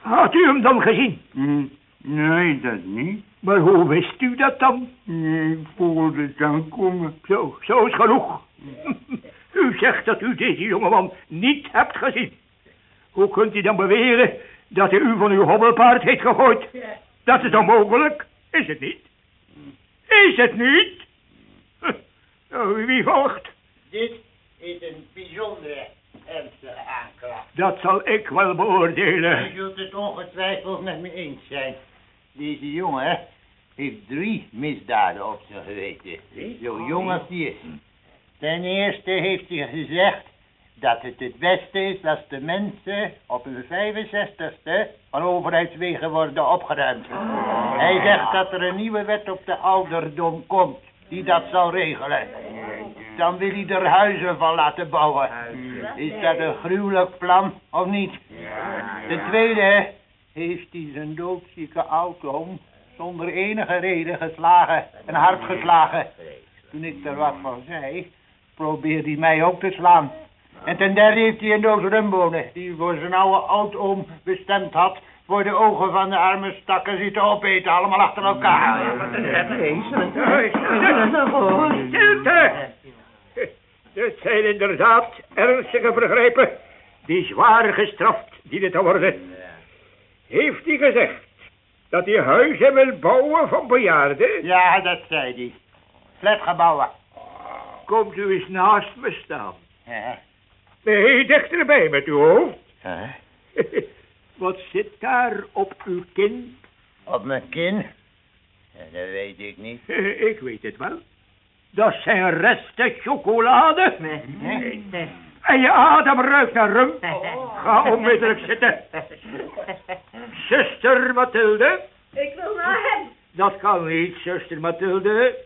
Had u hem dan gezien? Hm, Nee, dat niet. Maar hoe wist u dat dan? Nee, ik voelde het aankomen. Zo, zo is genoeg. U zegt dat u deze jongeman niet hebt gezien. Hoe kunt u dan beweren dat hij u van uw hobbelpaard heeft gegooid? Dat is onmogelijk, is het niet? Is het niet? Nou, wie volgt? Dit is een bijzondere ernstige aanklacht. Dat zal ik wel beoordelen. U zult het ongetwijfeld met me eens zijn. Deze jongen heeft drie misdaden op zijn geweten. Zo jong als die is. Ten eerste heeft hij gezegd dat het het beste is als de mensen op hun 65ste van overheidswegen worden opgeruimd. Hij zegt dat er een nieuwe wet op de ouderdom komt die dat zal regelen. Dan wil hij er huizen van laten bouwen. Is dat een gruwelijk plan of niet? Ten tweede heeft hij zijn doodzieke auto zonder enige reden geslagen en hard geslagen. Toen ik er wat van zei, probeerde hij mij ook te slaan. En ten derde heeft hij een doos rumbonen, die hij voor zijn oude oud-oom bestemd had, voor de ogen van de arme stakken zitten opeten, allemaal achter elkaar. Stilte! Dit zijn inderdaad ernstige vergrijpen die zwaar gestraft dienen te worden. Heeft hij gezegd dat hij huizen wil bouwen van bejaarden? Ja, dat zei hij. Flatgebouwen. Komt u eens naast me staan. Ja. Nee, dichterbij met uw hoofd. Huh? Wat zit daar op uw kin? Op mijn kin? Dat weet ik niet. Ik weet het wel. Dat zijn resten chocolade. Nee, nee. En je adem ruikt naar rum. Ga onmiddellijk zitten. Zuster Mathilde. Ik wil naar hem. Dat kan niet, zuster Mathilde.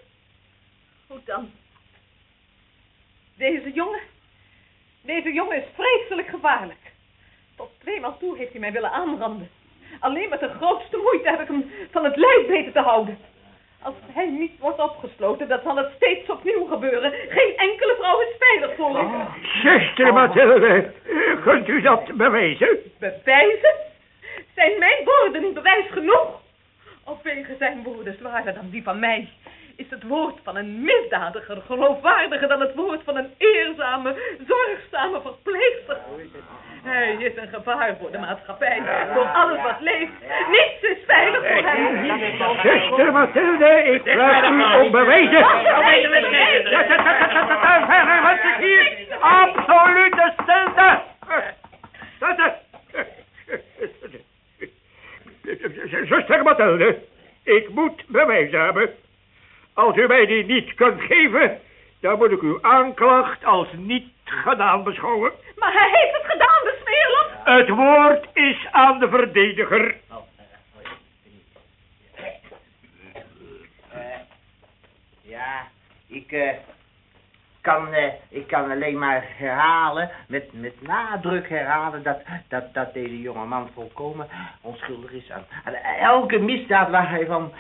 Goed dan. Deze jongen, deze jongen is vreselijk gevaarlijk. Tot tweemaal toe heeft hij mij willen aanranden. Alleen met de grootste moeite heb ik hem van het lijf weten te houden. Als hij niet wordt opgesloten, dan zal het steeds opnieuw gebeuren. Geen enkele vrouw is veilig voor hem. Zuster Mathilde, eh, kunt u dat bewijzen? Bewijzen? Zijn mijn woorden niet bewijs genoeg? Of wegen zijn woorden zwaarder dan die van mij? Is het woord van een misdadiger geloofwaardiger dan het woord van een eerzame, zorgzame verpleegster? Hij is een gevaar voor de maatschappij, voor alles wat leeft. Niets is veilig voor hem. Zuster Mathilde, ik vraag u om ja, Wat is hier? Absolute stilte. Stilte. Zuster Mathilde, ik moet bewijzen hebben. Als u mij die niet kunt geven, dan moet ik uw aanklacht als niet gedaan beschouwen. Maar hij heeft het gedaan, de smeerlap. Het woord is aan de verdediger. Ja, ik eh, kan, eh, ik kan alleen maar herhalen, met, met nadruk herhalen, dat, dat, dat deze jonge man volkomen onschuldig is aan, aan elke misdaad waar hij van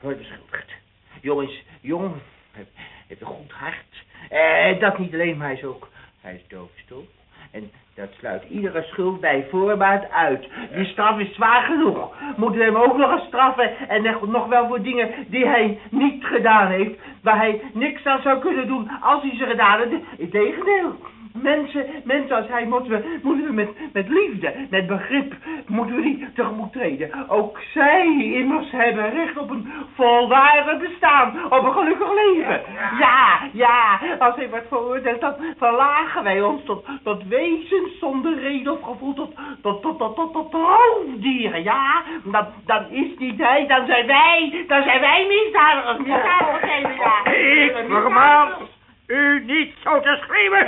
wordt beschuldigd. Jong is jong, heeft, een goed hart. Eh, dat niet alleen, maar hij is ook, hij is doofstom. En dat sluit iedere schuld bij voorbaat uit. Die straf is zwaar genoeg. Moeten we hem ook nog eens straffen en nog- wel voor dingen die hij niet gedaan heeft. Waar hij niks aan zou kunnen doen als hij ze gedaan heeft. Integendeel. Mensen, mensen als hij moeten we, moeten we met, met liefde, met begrip, moeten we die tegemoet treden. Ook zij immers hebben recht op een volwaardig bestaan, op een gelukkig leven. Ja, ja, als hij wordt veroordeeld, dan verlagen wij ons tot, tot wezens zonder reden of gevoel, tot, tot, tot, tot, tot, tot roofdieren. Ja, dan, dan is niet hij, dan zijn wij, dan zijn wij misdadigers. Misdadigers zijn we, ja. Ik u niet zo te schreeuwen.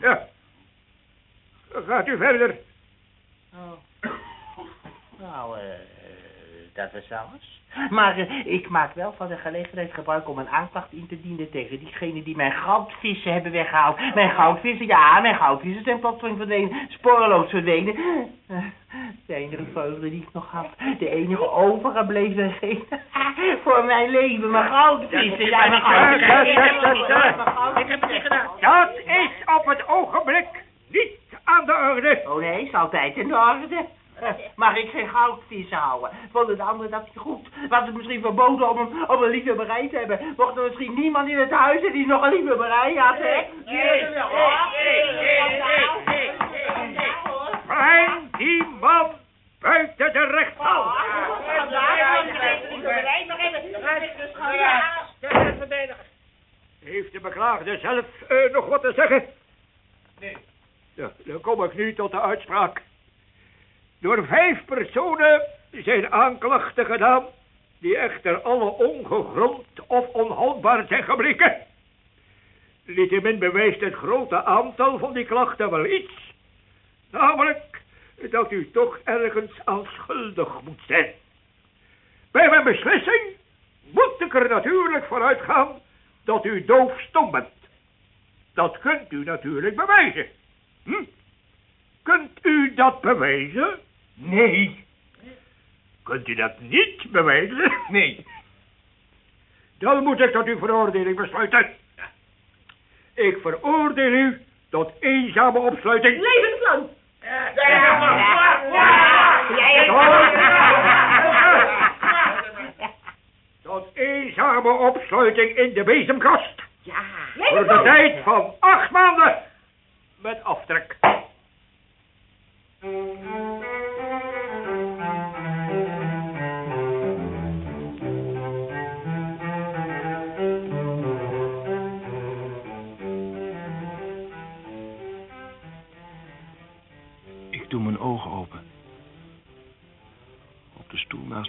Ja. Gaat u verder. Nou, eh, dat is alles. Maar eh, ik maak wel van de gelegenheid gebruik om een aanklacht in te dienen tegen diegenen die mijn goudvissen hebben weggehaald. Mijn goudvissen, ja, mijn goudvissen zijn plotseling verdwenen, spoorloos verdwenen. Eh, De enige vreugde die ik nog had, de enige overgebleven voor mijn leven, mijn goudvissen. Ja, mijn goudvissen. Ik heb het niet gedaan. Dat is op het ogenblik niet aan de orde. Oh nee, is altijd in orde. Eh, Mag ik geen goudvissen houden? Vonden de anderen dat niet goed? Was het misschien verboden om een, om een liefhebberij te hebben? Mocht er misschien niemand in het huis zijn die nog een liefhebberij had, hè? Breng die man buiten de rechtbank. Heeft de beklaagde zelf eh, nog wat te zeggen? Nee. Ja, dan kom ik nu tot de uitspraak. Door vijf personen zijn aanklachten gedaan die echter alle ongegrond of onhoudbaar zijn gebleken. Niettemin bewijst het grote aantal van die klachten wel iets. Namelijk dat u toch ergens aan schuldig moet zijn. Bij mijn beslissing moet ik er natuurlijk van uitgaan dat u doofstom bent. Dat kunt u natuurlijk bewijzen. Hm? Kunt u dat bewijzen? Nee. Kunt u dat niet bewijzen? Nee. Dan moet ik tot uw veroordeling besluiten. Ik veroordeel u tot eenzame opsluiting. Levenslang. Tot eenzame opsluiting in de bezemkast. Ja. Voor de tijd van acht maanden. Met aftrek.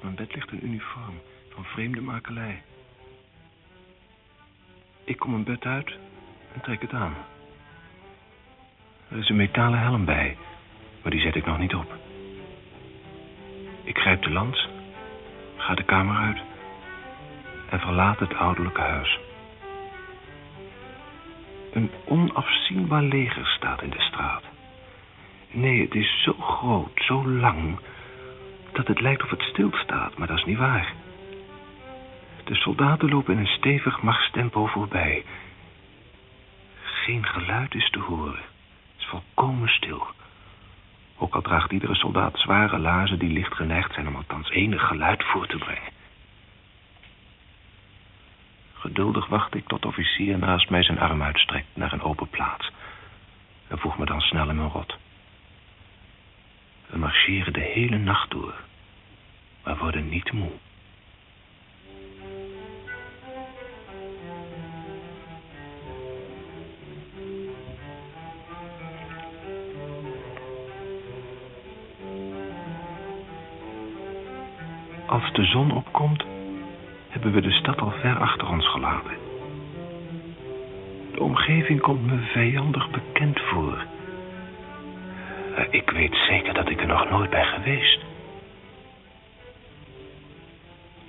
Naast mijn bed ligt een uniform van vreemde makelij. Ik kom mijn bed uit en trek het aan. Er is een metalen helm bij, maar die zet ik nog niet op. Ik grijp de lans, ga de kamer uit en verlaat het ouderlijke huis. Een onafzienbaar leger staat in de straat. Nee, het is zo groot, zo lang, dat het lijkt of het stilstaat, maar dat is niet waar. De soldaten lopen in een stevig machtstempo voorbij. Geen geluid is te horen. Het is volkomen stil. Ook al draagt iedere soldaat zware laarzen die licht geneigd zijn om althans enig geluid voor te brengen. Geduldig wacht ik tot de officier naast mij zijn arm uitstrekt naar een open plaats. En voeg me dan snel in mijn rot. We marcheren de hele nacht door, maar worden niet moe. Als de zon opkomt, hebben we de stad al ver achter ons gelaten. De omgeving komt me vijandig bekend voor. Ik weet zeker dat ik er nog nooit ben geweest.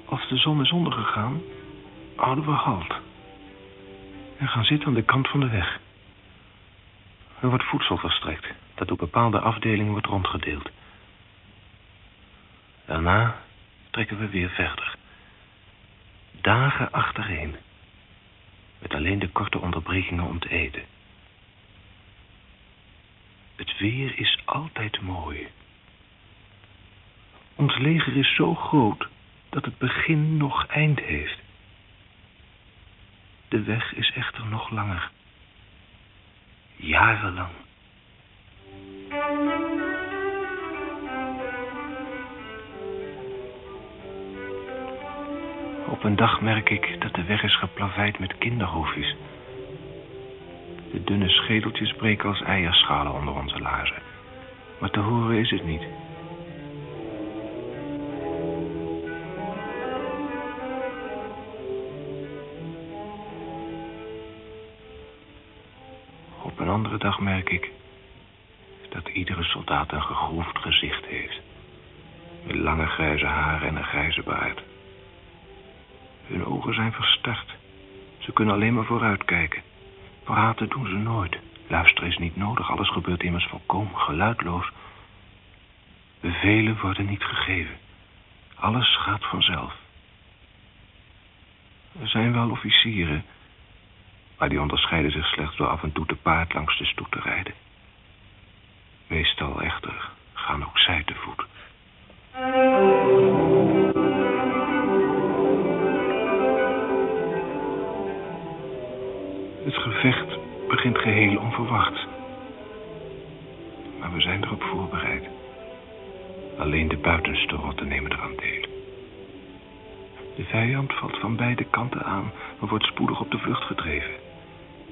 Als de zon is ondergegaan, houden we halt. En gaan zitten aan de kant van de weg. Er wordt voedsel verstrekt, dat door bepaalde afdelingen wordt rondgedeeld. Daarna trekken we weer verder. Dagen achtereen. Met alleen de korte onderbrekingen om te eten. Het weer is altijd mooi. Ons leger is zo groot dat het begin nog eind heeft. De weg is echter nog langer. Jarenlang. Op een dag merk ik dat de weg is geplaveid met kinderhoofdjes. De dunne schedeltjes breken als eierschalen onder onze laarzen. Maar te horen is het niet. Op een andere dag merk ik dat iedere soldaat een gegroefd gezicht heeft. Met lange grijze haren en een grijze baard. Hun ogen zijn verstard. Ze kunnen alleen maar vooruitkijken. Praten doen ze nooit. Luisteren is niet nodig. Alles gebeurt immers volkomen geluidloos. Bevelen worden niet gegeven. Alles gaat vanzelf. Er zijn wel officieren, maar die onderscheiden zich slechts door af en toe te paard langs de stoet te rijden. Meestal echter gaan ook zij te voet. Het gevecht begint geheel onverwachts. Maar we zijn erop voorbereid. Alleen de buitenste rotten nemen eraan deel. De vijand valt van beide kanten aan, maar wordt spoedig op de vlucht gedreven.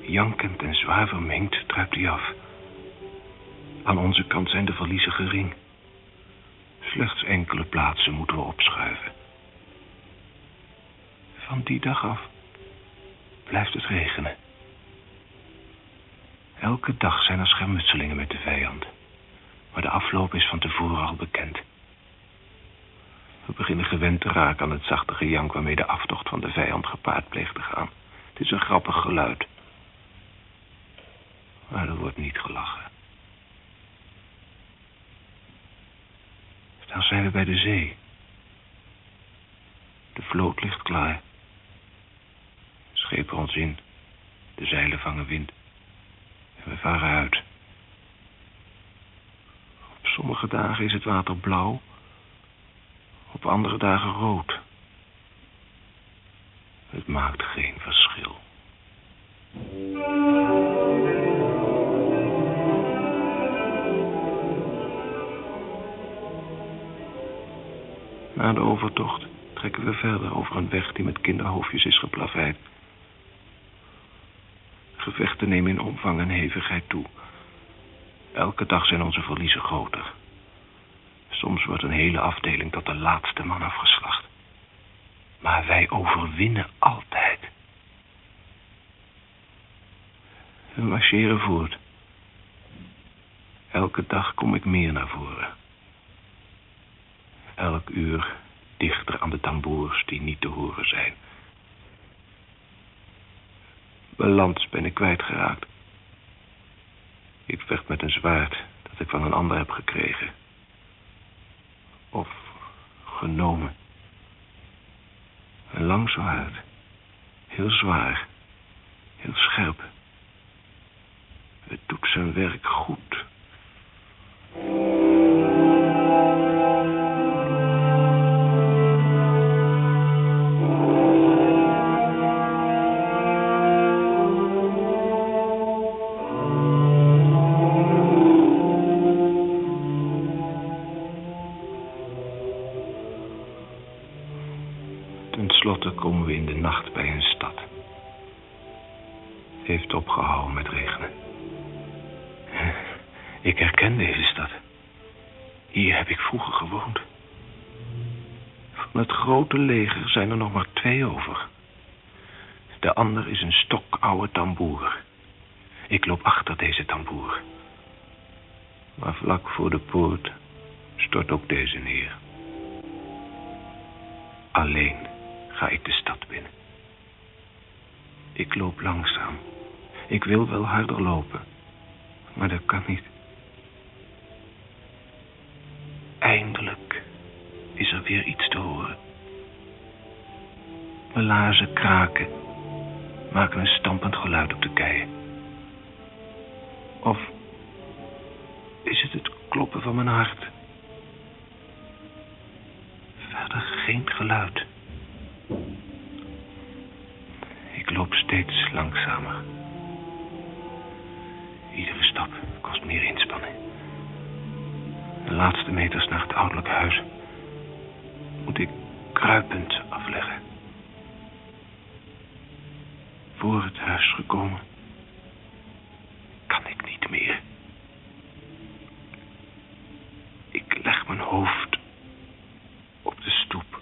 Jankend en zwaar vermengd druipt hij af. Aan onze kant zijn de verliezen gering. Slechts enkele plaatsen moeten we opschuiven. Van die dag af blijft het regenen. Elke dag zijn er schermutselingen met de vijand. Maar de afloop is van tevoren al bekend. We beginnen gewend te raken aan het zachte gejank waarmee de aftocht van de vijand gepaard pleegt te gaan. Het is een grappig geluid. Maar er wordt niet gelachen. Dan zijn we bij de zee. De vloot ligt klaar. Schepen ons in. De zeilen vangen wind. En we varen uit. Op sommige dagen is het water blauw. Op andere dagen rood. Het maakt geen verschil. Na de overtocht trekken we verder over een weg die met kinderhoofdjes is geplaveid. Gevechten nemen in omvang en hevigheid toe. Elke dag zijn onze verliezen groter. Soms wordt een hele afdeling tot de laatste man afgeslacht. Maar wij overwinnen altijd. We marcheren voort. Elke dag kom ik meer naar voren. Elk uur dichter aan de tamboers die niet te horen zijn. Balans ben ik kwijtgeraakt. Ik vecht met een zwaard dat ik van een ander heb gekregen. Of genomen. Een lang zwaard. Heel zwaar. Heel scherp. Het doet zijn werk goed. Vroeger gewoond. Van het grote leger zijn er nog maar twee over. De ander is een stokoude tamboer. Ik loop achter deze tamboer. Maar vlak voor de poort stort ook deze neer. Alleen ga ik de stad binnen. Ik loop langzaam. Ik wil wel harder lopen, maar dat kan niet. Laarzen kraken, maken een stampend geluid op de keien. Of is het het kloppen van mijn hart? Verder geen geluid. Ik loop steeds langzamer. Iedere stap kost meer inspanning. De laatste meters naar het ouderlijk huis moet ik kruipend afleggen. Voor het huis gekomen kan ik niet meer. Ik leg mijn hoofd op de stoep.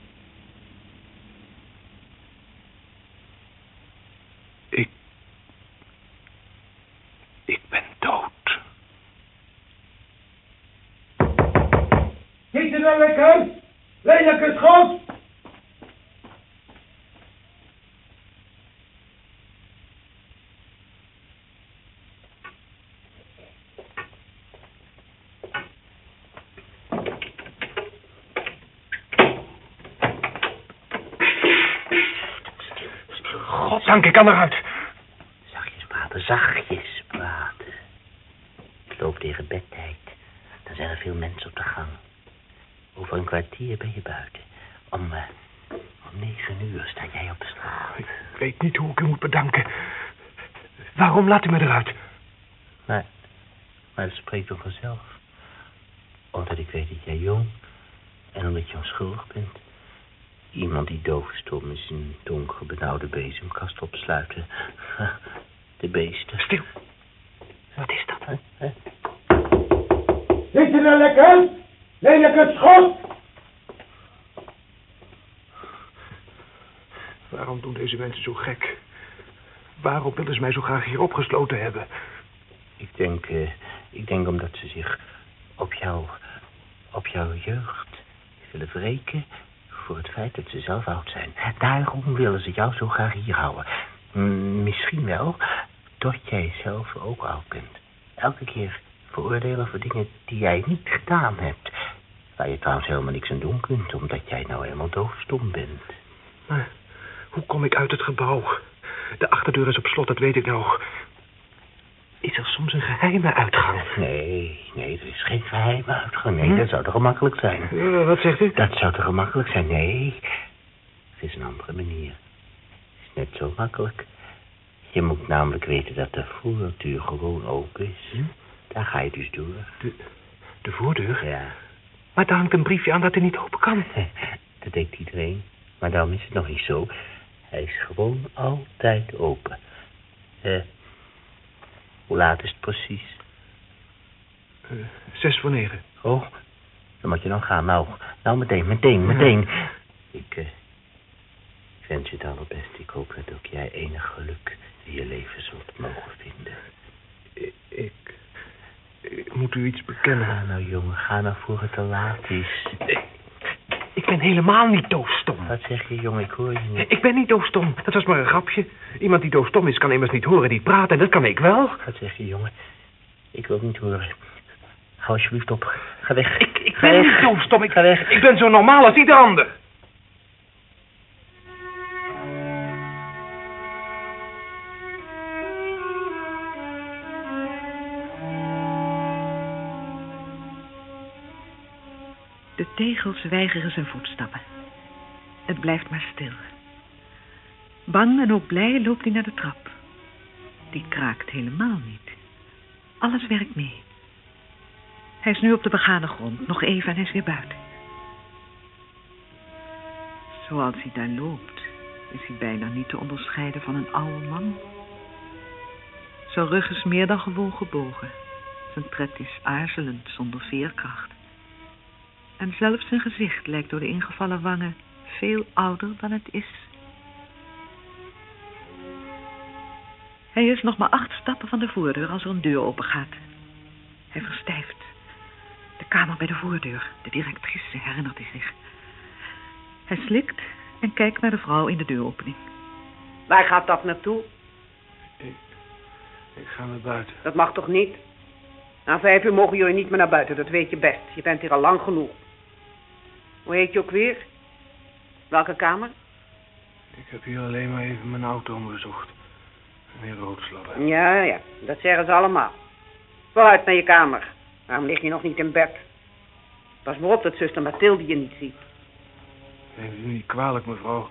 Ik. Ik ben dood. Zit er nou lekker? Lelijke schot! Goddank, ik kan eruit. Zachtjes praten, zachtjes praten. Het loopt tegen bedtijd. Dan zijn er veel mensen op de gang. Over een kwartier ben je buiten. Om, eh, om negen uur sta jij op de straat. Ik weet niet hoe ik u moet bedanken. Waarom laat u me eruit? Maar, maar dat spreekt toch vanzelf. Omdat ik weet dat jij jong en omdat je onschuldig bent. Iemand die doof is door met zijn donkere benauwde bezemkast opsluiten. De beesten. Stil. Wat is dat? Hè? Zit er nou lekker? Lelijke schot! Waarom doen deze mensen zo gek? Waarom willen ze mij zo graag hier opgesloten hebben? Ik denk, eh, ik denk omdat ze zich op jou, op jouw jeugd willen wreken voor het feit dat ze zelf oud zijn. Daarom willen ze jou zo graag hier houden. Misschien wel tot jij zelf ook oud bent. Elke keer veroordelen voor dingen die jij niet gedaan hebt. Waar je trouwens helemaal niks aan doen kunt, omdat jij nou helemaal doofstom bent. Maar hoe kom ik uit het gebouw? De achterdeur is op slot, dat weet ik nog. Is er soms een geheime uitgang? Nee, nee, er is geen geheime uitgang. Nee, Hm? dat zou te gemakkelijk zijn. Eh, wat zegt u? Dat zou te gemakkelijk zijn. Nee, het is een andere manier. Het is net zo makkelijk. Je moet namelijk weten dat de voordeur gewoon open is. Hm? Daar ga je dus door. De, de voordeur? Ja, Maar daar hangt een briefje aan dat hij niet open kan. dat denkt iedereen. Maar daarom is het nog niet zo. Hij is gewoon altijd open. Eh, hoe laat is het precies? Eh, zes voor negen. Oh, dan moet je dan gaan. Nou, nou meteen, meteen, meteen. Ik, ik wens je het allerbeste. Ik hoop dat ook jij enig geluk in je leven zult mogen vinden. Ik, ik, ik moet u iets bekennen. Ga nou, jongen, ga nou voor het te laat is. Ik ben helemaal niet doofstom. Wat zeg je, jongen? Ik hoor je niet. Ik ben niet doofstom. Dat was maar een grapje. Iemand die doofstom is, kan immers niet horen, niet praten. En dat kan ik wel. Wat zeg je, jongen? Ik wil het niet horen. Hou alsjeblieft op. Ga weg. Ik, ik ben weg. niet doofstom. Ik, Ga weg. ik ben zo normaal als ieder ander. De tegels weigeren zijn voetstappen. Het blijft maar stil. Bang en ook blij loopt hij naar de trap. Die kraakt helemaal niet. Alles werkt mee. Hij is nu op de begane grond. Nog even en hij is weer buiten. Zoals hij daar loopt, is hij bijna niet te onderscheiden van een oude man. Zijn rug is meer dan gewoon gebogen. Zijn tred is aarzelend, zonder veerkracht. En zelfs zijn gezicht lijkt door de ingevallen wangen veel ouder dan het is. Hij is nog maar acht stappen van de voordeur als er een deur opengaat. Hij verstijft. De kamer bij de voordeur, de directrice, herinnert hij zich. Hij slikt en kijkt naar de vrouw in de deuropening. Waar gaat dat naartoe? Ik ga naar buiten. Dat mag toch niet? Na vijf uur mogen jullie niet meer naar buiten, dat weet je best. Je bent hier al lang genoeg. Hoe heet je ook weer? Welke kamer? Ik heb hier alleen maar even mijn auto onderzocht. Meneer. Ja, ja, dat zeggen ze allemaal. Vooruit naar je kamer. Waarom lig je nog niet in bed? Pas maar op dat zuster Mathilde je niet ziet. Neem u niet kwalijk, mevrouw.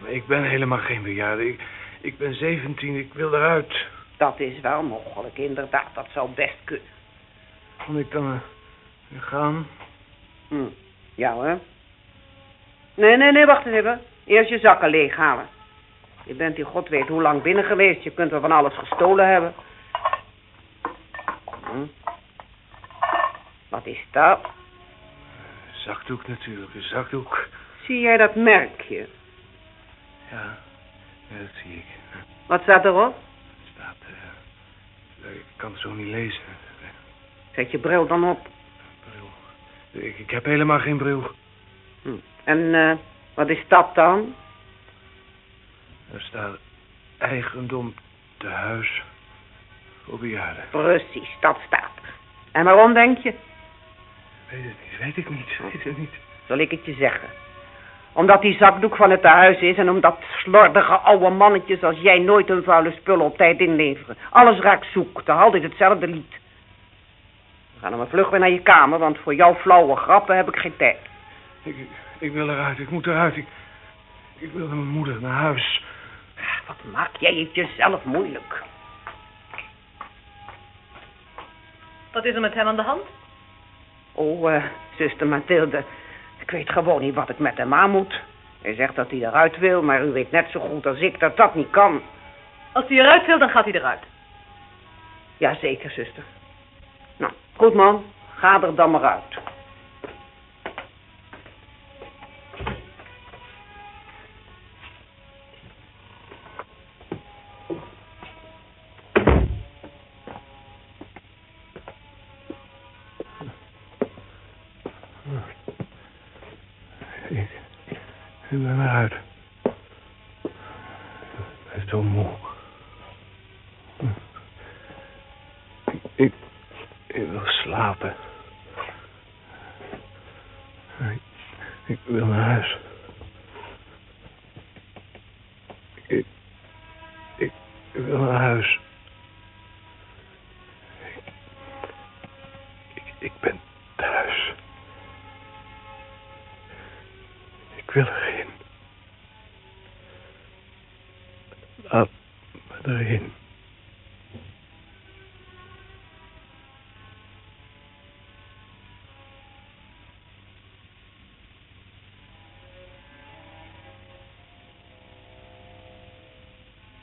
Maar ik ben helemaal geen bejaarde. Ik, ik ben 17, ik wil eruit. Dat is wel mogelijk, inderdaad. Dat zou best kunnen. Kon ik dan eh, gaan? Hm. Ja hoor. Nee, nee, nee, wacht eens even. Eerst je zakken leeghalen. Je bent hier god weet hoe lang binnen geweest. Je kunt wel van alles gestolen hebben. Hm. Wat is dat? Zakdoek natuurlijk, een zakdoek. Zie jij dat merkje? Ja, ja dat zie ik. Wat staat erop? Het staat, eh, ik kan het zo niet lezen. Zet je bril dan op. Bril. Ik, ik heb helemaal geen bril. Hm. En eh, wat is dat dan? Er staat eigendom te huis voor bejaarden. Precies, dat staat er. En waarom denk je? Weet het niet, weet ik niet, weet het niet. Zal ik het je zeggen? Omdat die zakdoek van het tehuis is en omdat slordige oude mannetjes als jij nooit hun vuile spullen op tijd inleveren. Alles raakt zoek, dan altijd hetzelfde lied. Ga dan maar vlug weer naar je kamer, want voor jouw flauwe grappen heb ik geen tijd. Ik, ik wil eruit, ik moet eruit. Ik, ik wil naar mijn moeder, naar huis. Wat maak jij het jezelf moeilijk? Wat is er met hem aan de hand? Oh, eh, zuster Mathilde, ik weet gewoon niet wat ik met hem aan moet. Hij zegt dat hij eruit wil, maar u weet net zo goed als ik dat dat niet kan. Als hij eruit wil, dan gaat hij eruit. Jazeker, zuster. Nou, goed man, ga er dan maar uit.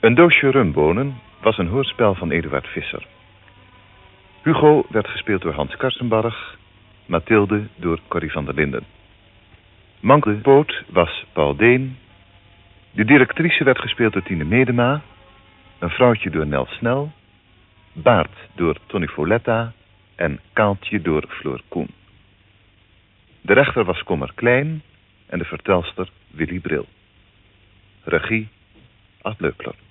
Een doosje rumbonen was een hoorspel van Eduard Visser. Hugo werd gespeeld door Hans Karstenbarg, Mathilde door Corrie van der Linden. Manke Poot was Paul Deen. De directrice werd gespeeld door Tine Medema, een vrouwtje door Nel Snel, Baart door Tony Foletta en Kaaltje door Floor Koen. De rechter was Kommer Klein en de vertelster Willy Bril. Regie Ad Leupler.